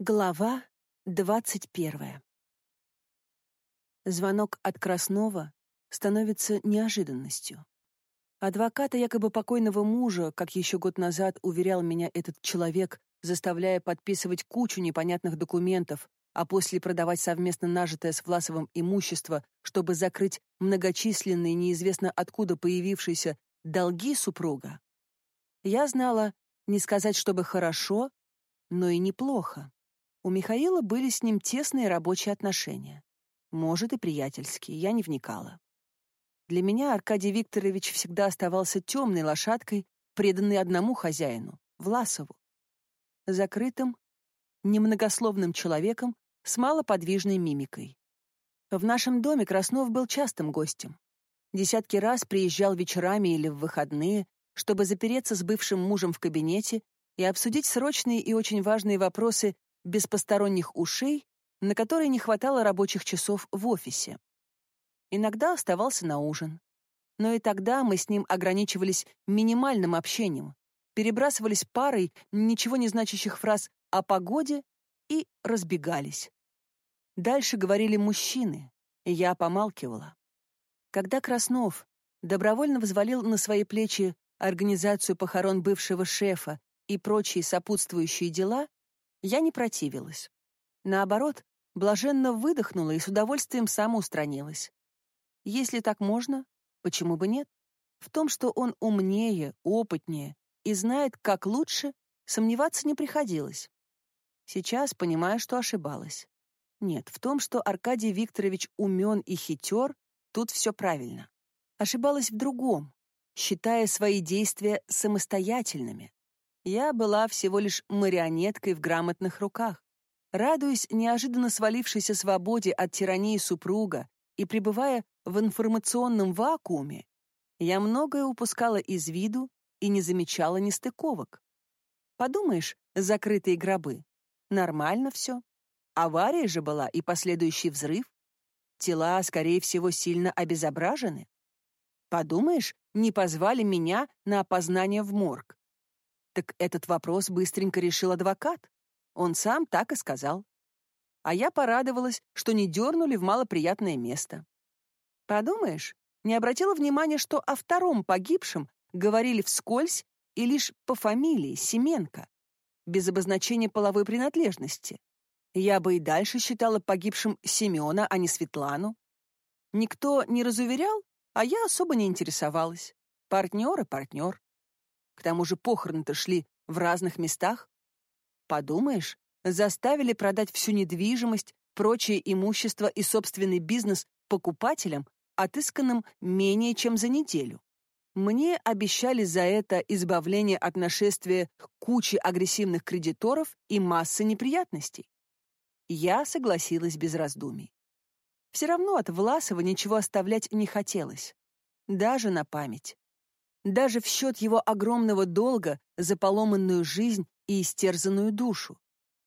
Глава двадцать первая. Звонок от Краснова становится неожиданностью. Адвоката якобы покойного мужа, как еще год назад уверял меня этот человек, заставляя подписывать кучу непонятных документов, а после продавать совместно нажитое с Власовым имущество, чтобы закрыть многочисленные неизвестно откуда появившиеся долги супруга. Я знала, не сказать, чтобы хорошо, но и неплохо. У Михаила были с ним тесные рабочие отношения. Может, и приятельские, я не вникала. Для меня Аркадий Викторович всегда оставался темной лошадкой, преданной одному хозяину — Власову. Закрытым, немногословным человеком с малоподвижной мимикой. В нашем доме Краснов был частым гостем. Десятки раз приезжал вечерами или в выходные, чтобы запереться с бывшим мужем в кабинете и обсудить срочные и очень важные вопросы без посторонних ушей, на которые не хватало рабочих часов в офисе. Иногда оставался на ужин. Но и тогда мы с ним ограничивались минимальным общением, перебрасывались парой ничего не значащих фраз о погоде и разбегались. Дальше говорили мужчины, и я помалкивала. Когда Краснов добровольно взвалил на свои плечи организацию похорон бывшего шефа и прочие сопутствующие дела, я не противилась. Наоборот, блаженно выдохнула и с удовольствием самоустранилась. Если так можно, почему бы нет? В том, что он умнее, опытнее и знает, как лучше, сомневаться не приходилось. Сейчас понимаю, что ошибалась. Нет, в том, что Аркадий Викторович умен и хитер, тут все правильно. Ошибалась в другом, считая свои действия самостоятельными. Я была всего лишь марионеткой в грамотных руках. Радуясь неожиданно свалившейся свободе от тирании супруга и пребывая в информационном вакууме, я многое упускала из виду и не замечала нестыковок. Подумаешь, закрытые гробы. Нормально все. Авария же была и последующий взрыв. Тела, скорее всего, сильно обезображены. Подумаешь, не позвали меня на опознание в морг. Так этот вопрос быстренько решил адвокат. Он сам так и сказал. А я порадовалась, что не дернули в малоприятное место. Подумаешь, не обратила внимания, что о втором погибшем говорили вскользь и лишь по фамилии Семенко, без обозначения половой принадлежности. Я бы и дальше считала погибшим Семена, а не Светлану. Никто не разуверял, а я особо не интересовалась. Партнер и партнер. К тому же похороны-то шли в разных местах. Подумаешь, заставили продать всю недвижимость, прочее имущество и собственный бизнес покупателям, отысканным менее чем за неделю. Мне обещали за это избавление от нашествия кучи агрессивных кредиторов и массы неприятностей. Я согласилась без раздумий. Все равно от Власова ничего оставлять не хотелось. Даже на память даже в счет его огромного долга за поломанную жизнь и истерзанную душу.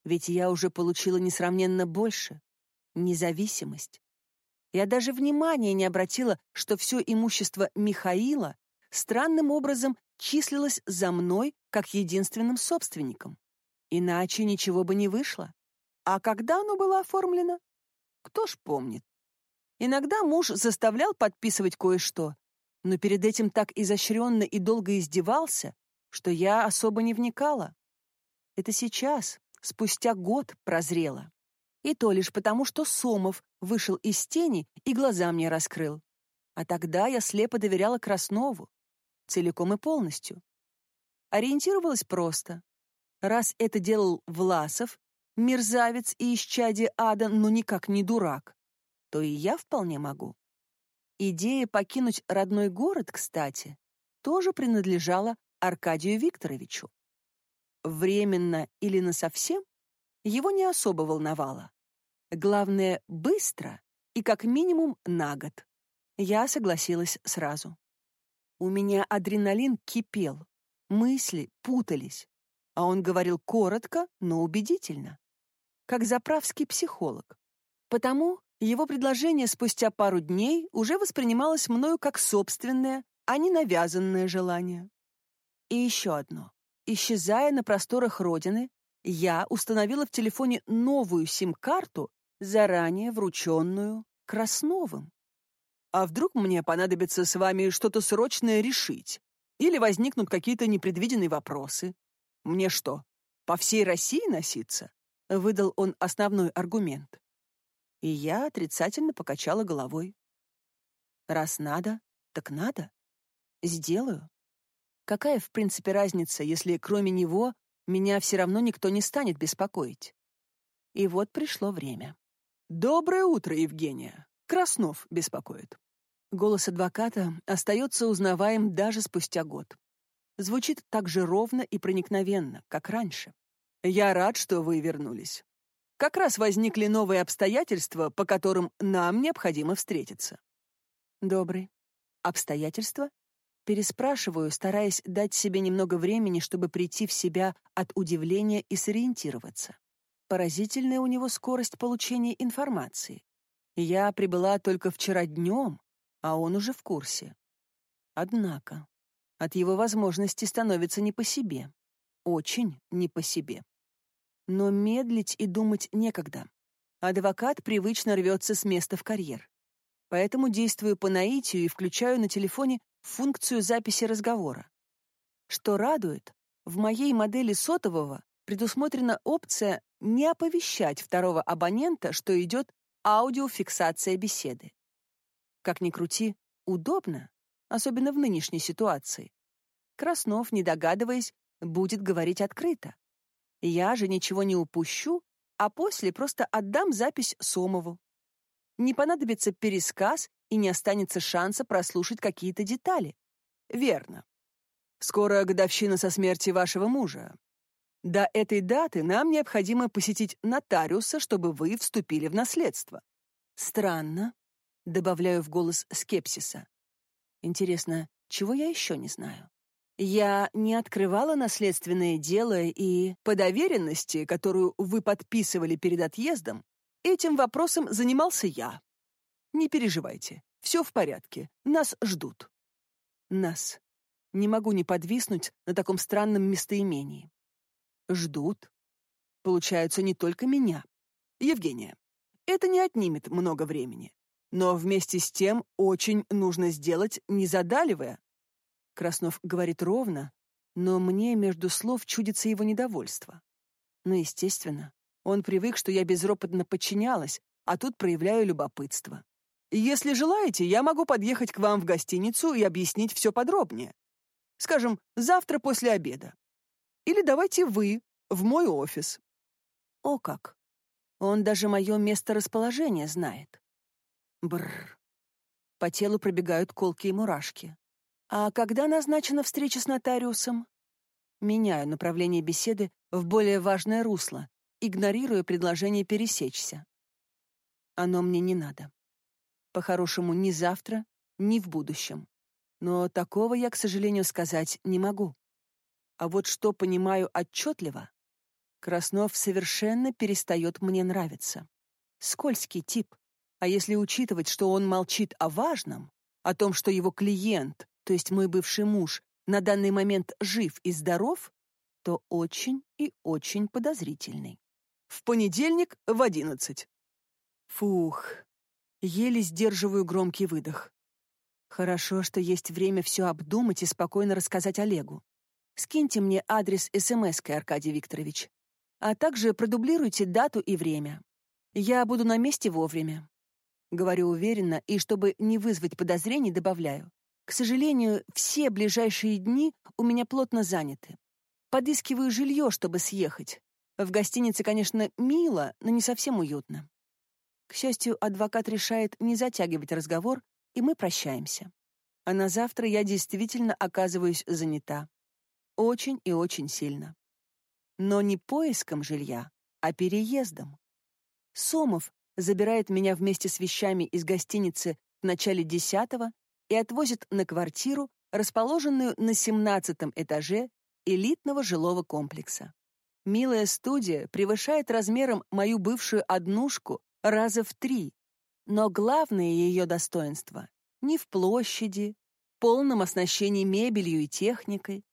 Ведь я уже получила несравненно больше — независимость. Я даже внимания не обратила, что все имущество Михаила странным образом числилось за мной как единственным собственником. Иначе ничего бы не вышло. А когда оно было оформлено? Кто ж помнит? Иногда муж заставлял подписывать кое-что, но перед этим так изощренно и долго издевался, что я особо не вникала. Это сейчас, спустя год, прозрела. И то лишь потому, что Сомов вышел из тени и глаза мне раскрыл. А тогда я слепо доверяла Краснову, целиком и полностью. Ориентировалась просто. Раз это делал Власов, мерзавец и исчадие ада, но никак не дурак, то и я вполне могу. Идея покинуть родной город, кстати, тоже принадлежала Аркадию Викторовичу. Временно или насовсем его не особо волновало. Главное, быстро и как минимум на год. Я согласилась сразу. У меня адреналин кипел, мысли путались, а он говорил коротко, но убедительно, как заправский психолог. Потому его предложение спустя пару дней уже воспринималось мною как собственное, а не навязанное желание. И еще одно. Исчезая на просторах Родины, Я установила в телефоне новую сим-карту, заранее врученную Красновым. А вдруг мне понадобится с вами что-то срочное решить? Или возникнут какие-то непредвиденные вопросы? Мне что, по всей России носиться? Выдал он основной аргумент. И я отрицательно покачала головой. Раз надо, так надо. Сделаю. Какая, в принципе, разница, если кроме него меня все равно никто не станет беспокоить? И вот пришло время. «Доброе утро, Евгения!» Краснов беспокоит. Голос адвоката остается узнаваем даже спустя год. Звучит так же ровно и проникновенно, как раньше. «Я рад, что вы вернулись. Как раз возникли новые обстоятельства, по которым нам необходимо встретиться». «Добрый. Обстоятельства?» Переспрашиваю, стараясь дать себе немного времени, чтобы прийти в себя от удивления и сориентироваться. Поразительная у него скорость получения информации. Я прибыла только вчера днем, а он уже в курсе. Однако от его возможностей становится не по себе. Очень не по себе. Но медлить и думать некогда. Адвокат привычно рвется с места в карьер. Поэтому действую по наитию и включаю на телефоне функцию записи разговора. Что радует, в моей модели сотового предусмотрена опция не оповещать второго абонента, что идет аудиофиксация беседы. Как ни крути, удобно, особенно в нынешней ситуации. Краснов, не догадываясь, будет говорить открыто. Я же ничего не упущу, а после просто отдам запись Сомову. Не понадобится пересказ и не останется шанса прослушать какие-то детали. Верно. Скоро годовщина со смерти вашего мужа. До этой даты нам необходимо посетить нотариуса, чтобы вы вступили в наследство. Странно, добавляю в голос скепсиса. Интересно, чего я еще не знаю? Я не открывала наследственное дело и по доверенности, которую вы подписывали перед отъездом, этим вопросом занимался я. Не переживайте, все в порядке, нас ждут. Нас. Не могу не подвиснуть на таком странном местоимении ждут. Получается, не только меня. Евгения, это не отнимет много времени. Но вместе с тем очень нужно сделать, не задаливая. Краснов говорит ровно, но мне между слов чудится его недовольство. Но, естественно, он привык, что я безропотно подчинялась, а тут проявляю любопытство. Если желаете, я могу подъехать к вам в гостиницу и объяснить все подробнее. Скажем, завтра после обеда. Или давайте вы в мой офис. О как! Он даже мое месторасположение знает. Бррр. По телу пробегают колки и мурашки. А когда назначена встреча с нотариусом? Меняю направление беседы в более важное русло, игнорируя предложение пересечься. Оно мне не надо. По-хорошему, ни завтра, ни в будущем. Но такого я, к сожалению, сказать не могу. А вот что понимаю отчетливо, Краснов совершенно перестает мне нравиться. Скользкий тип. А если учитывать, что он молчит о важном, о том, что его клиент, то есть мой бывший муж, на данный момент жив и здоров, то очень и очень подозрительный. В понедельник в одиннадцать. Фух. Еле сдерживаю громкий выдох. Хорошо, что есть время все обдумать и спокойно рассказать Олегу. Скиньте мне адрес СМС-кой, Аркадий Викторович. А также продублируйте дату и время. Я буду на месте вовремя. Говорю уверенно, и чтобы не вызвать подозрений, добавляю. К сожалению, все ближайшие дни у меня плотно заняты. Подыскиваю жилье, чтобы съехать. В гостинице, конечно, мило, но не совсем уютно. К счастью, адвокат решает не затягивать разговор, и мы прощаемся. А на завтра я действительно оказываюсь занята очень и очень сильно. Но не поиском жилья, а переездом. Сомов забирает меня вместе с вещами из гостиницы в начале десятого и отвозит на квартиру, расположенную на семнадцатом этаже элитного жилого комплекса. Милая студия превышает размером мою бывшую однушку раза в три, но главное ее достоинство не в площади, полном оснащении мебелью и техникой,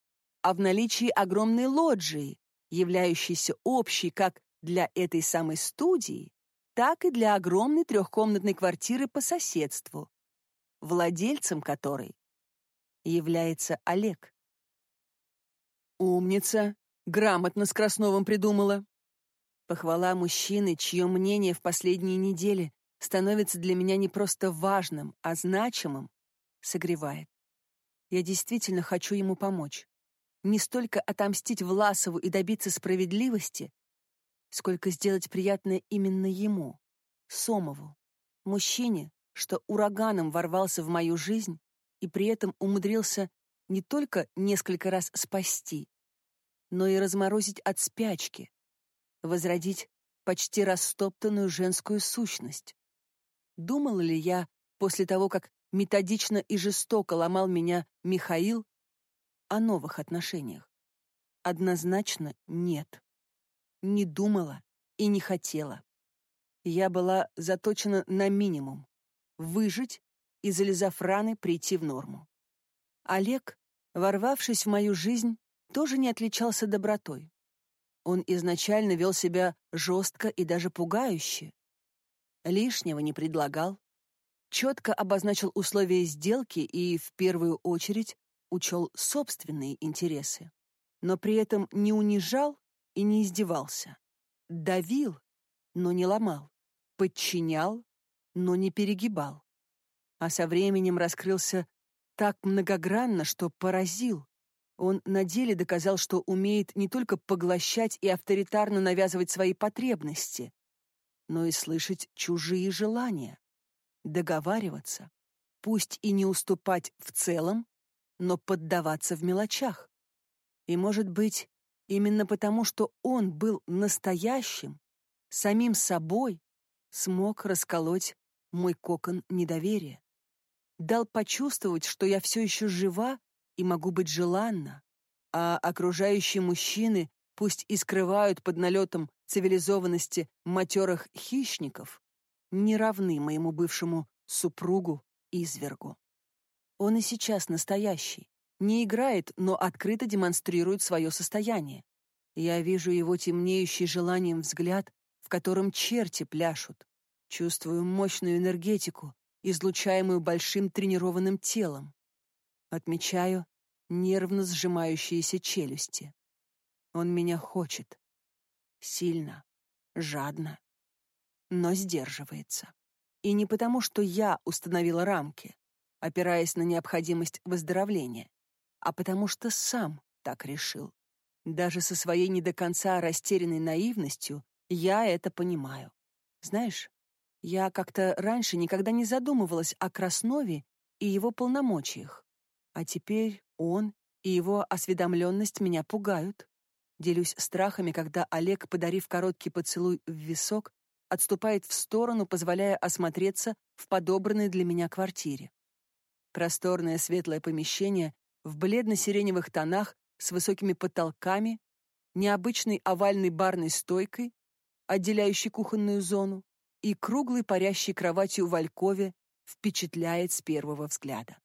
а в наличии огромной лоджии, являющейся общей как для этой самой студии, так и для огромной трехкомнатной квартиры по соседству, владельцем которой является Олег. Умница, грамотно с Красновым придумала. Похвала мужчины, чье мнение в последние недели становится для меня не просто важным, а значимым, согревает. Я действительно хочу ему помочь. Не столько отомстить Власову и добиться справедливости, сколько сделать приятное именно ему, Сомову, мужчине, что ураганом ворвался в мою жизнь и при этом умудрился не только несколько раз спасти, но и разморозить от спячки, возродить почти растоптанную женскую сущность. Думала ли я после того, как методично и жестоко ломал меня Михаил, о новых отношениях? Однозначно нет. Не думала и не хотела. Я была заточена на минимум — выжить и, залезав раны, прийти в норму. Олег, ворвавшись в мою жизнь, тоже не отличался добротой. Он изначально вел себя жестко и даже пугающе. Лишнего не предлагал, четко обозначил условия сделки и, в первую очередь, учел собственные интересы, но при этом не унижал и не издевался. Давил, но не ломал, подчинял, но не перегибал. А со временем раскрылся так многогранно, что поразил. Он на деле доказал, что умеет не только поглощать и авторитарно навязывать свои потребности, но и слышать чужие желания договариваться, пусть и не уступать в целом, но поддаваться в мелочах. И, может быть, именно потому, что он был настоящим, самим собой, смог расколоть мой кокон недоверия. Дал почувствовать, что я все еще жива и могу быть желанна, а окружающие мужчины пусть и скрывают под налетом цивилизованности матерых хищников, не равны моему бывшему супругу-извергу. Он и сейчас настоящий, не играет, но открыто демонстрирует свое состояние. Я вижу его темнеющий желанием взгляд, в котором черти пляшут. Чувствую мощную энергетику, излучаемую большим тренированным телом. Отмечаю нервно сжимающиеся челюсти. Он меня хочет. Сильно, жадно но сдерживается. И не потому, что я установила рамки, опираясь на необходимость выздоровления, а потому что сам так решил. Даже со своей не до конца растерянной наивностью я это понимаю. Знаешь, я как-то раньше никогда не задумывалась о Краснове и его полномочиях. А теперь он и его осведомленность меня пугают. Делюсь страхами, когда Олег, подарив короткий поцелуй в висок, отступает в сторону, позволяя осмотреться в подобранной для меня квартире. Просторное светлое помещение в бледно-сиреневых тонах с высокими потолками, необычной овальной барной стойкой, отделяющей кухонную зону, и круглой парящей кроватью в алькове впечатляет с первого взгляда.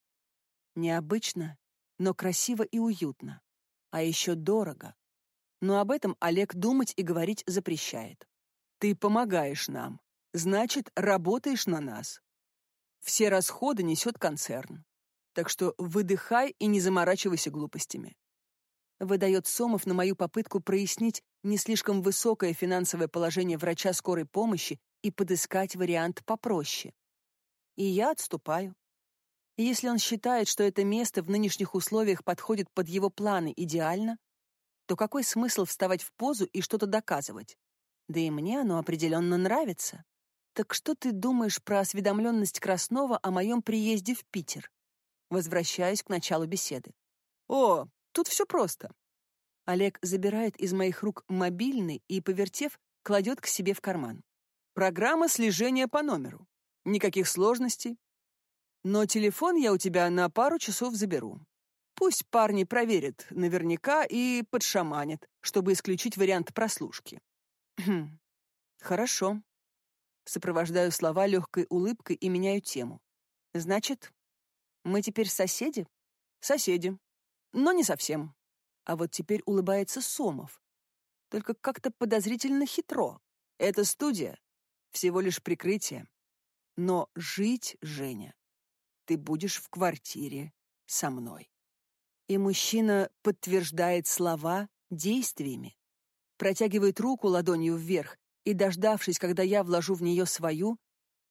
Необычно, но красиво и уютно. А еще дорого. Но об этом Олег думать и говорить запрещает. Ты помогаешь нам, значит, работаешь на нас. Все расходы несет концерн. Так что выдыхай и не заморачивайся глупостями. Выдает Сомов на мою попытку прояснить не слишком высокое финансовое положение врача скорой помощи и подыскать вариант попроще. И я отступаю. если он считает, что это место в нынешних условиях подходит под его планы идеально, то какой смысл вставать в позу и что-то доказывать? Да и мне оно определенно нравится. Так что ты думаешь про осведомленность Краснова о моем приезде в Питер? Возвращаюсь к началу беседы. О, тут все просто. Олег забирает из моих рук мобильный и, повертев, кладет к себе в карман. Программа слежения по номеру. Никаких сложностей. Но телефон я у тебя на пару часов заберу. Пусть парни проверят наверняка и подшаманят, чтобы исключить вариант прослушки. Хм. Хорошо. Сопровождаю слова легкой улыбкой и меняю тему. Значит, мы теперь соседи? Соседи. Но не совсем. А вот теперь улыбается Сомов. только как-то подозрительно хитро. Это студия, всего лишь прикрытие. Но жить, Женя, ты будешь в квартире со мной. И мужчина подтверждает слова действиями. Протягивает руку ладонью вверх и, дождавшись, когда я вложу в нее свою,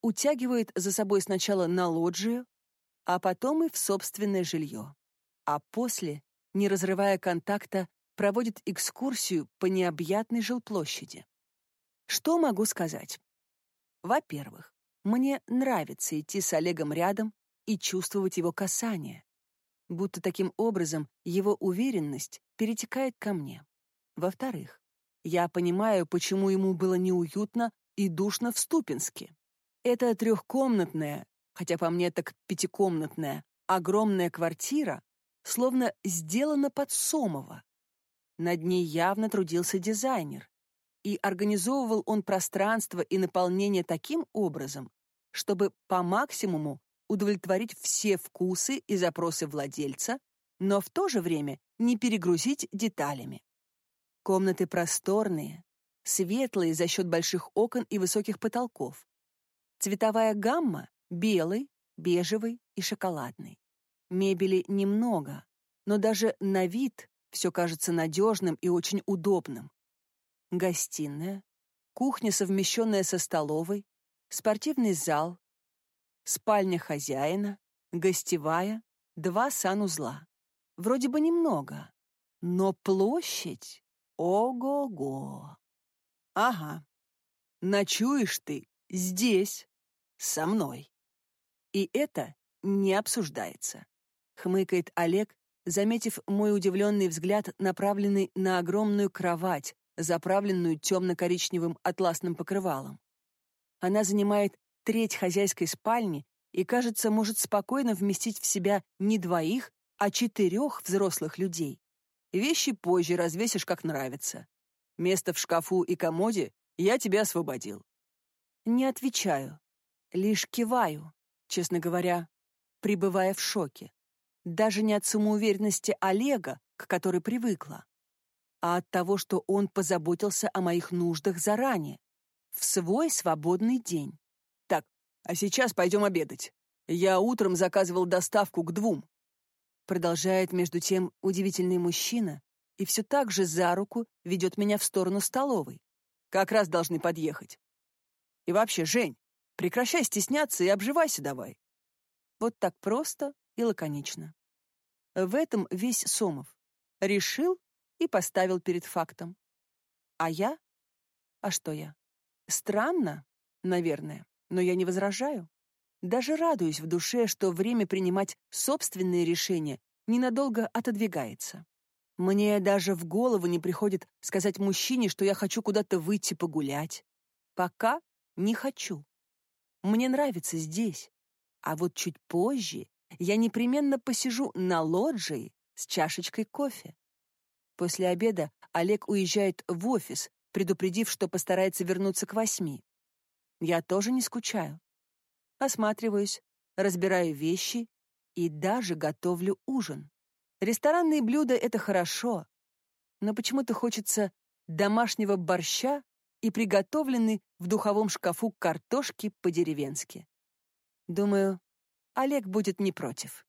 утягивает за собой сначала на лоджию, а потом и в собственное жилье. А после, не разрывая контакта, проводит экскурсию по необъятной жилплощади. Что могу сказать? Во-первых, мне нравится идти с Олегом рядом и чувствовать его касание, будто таким образом его уверенность перетекает ко мне. Во-вторых, я понимаю, почему ему было неуютно и душно в Ступинске. Это трехкомнатная, хотя по мне так пятикомнатная, огромная квартира, словно сделана под Сомова. Над ней явно трудился дизайнер, и организовывал он пространство и наполнение таким образом, чтобы по максимуму удовлетворить все вкусы и запросы владельца, но в то же время не перегрузить деталями. Комнаты просторные, светлые за счет больших окон и высоких потолков. Цветовая гамма — белый, бежевый и шоколадный. Мебели немного, но даже на вид все кажется надежным и очень удобным. Гостиная, кухня, совмещенная со столовой, спортивный зал, спальня хозяина, гостевая, два санузла. Вроде бы немного, но площадь ого-го. Ага, ночуешь ты здесь, со мной. И это не обсуждается, хмыкает Олег, заметив мой удивленный взгляд, направленный на огромную кровать, заправленную темно-коричневым атласным покрывалом. Она занимает треть хозяйской спальни и, кажется, может спокойно вместить в себя не двоих, а четырех взрослых людей. Вещи позже развесишь, как нравится. Место в шкафу и комоде я тебя освободил. Не отвечаю, лишь киваю, честно говоря, пребывая в шоке. Даже не от самоуверенности Олега, к которой привыкла, а от того, что он позаботился о моих нуждах заранее, в свой свободный день. Так, а сейчас пойдем обедать. Я утром заказывал доставку к двум. Продолжает между тем удивительный мужчина и все так же за руку ведет меня в сторону столовой. Как раз должны подъехать. И вообще, Жень, прекращай стесняться и обживайся давай. Вот так просто и лаконично. В этом весь Сомов. Решил и поставил перед фактом. А я? А что я? Странно, наверное, но я не возражаю. Даже радуюсь в душе, что время принимать собственные решения ненадолго отодвигается. Мне даже в голову не приходит сказать мужчине, что я хочу куда-то выйти погулять. Пока не хочу. Мне нравится здесь. А вот чуть позже я непременно посижу на лоджии с чашечкой кофе. После обеда Олег уезжает в офис, предупредив, что постарается вернуться к восьми. Я тоже не скучаю. Осматриваюсь, разбираю вещи и даже готовлю ужин. Ресторанные блюда — это хорошо, но почему-то хочется домашнего борща и приготовленной в духовом шкафу картошки по-деревенски. Думаю, Олег будет не против.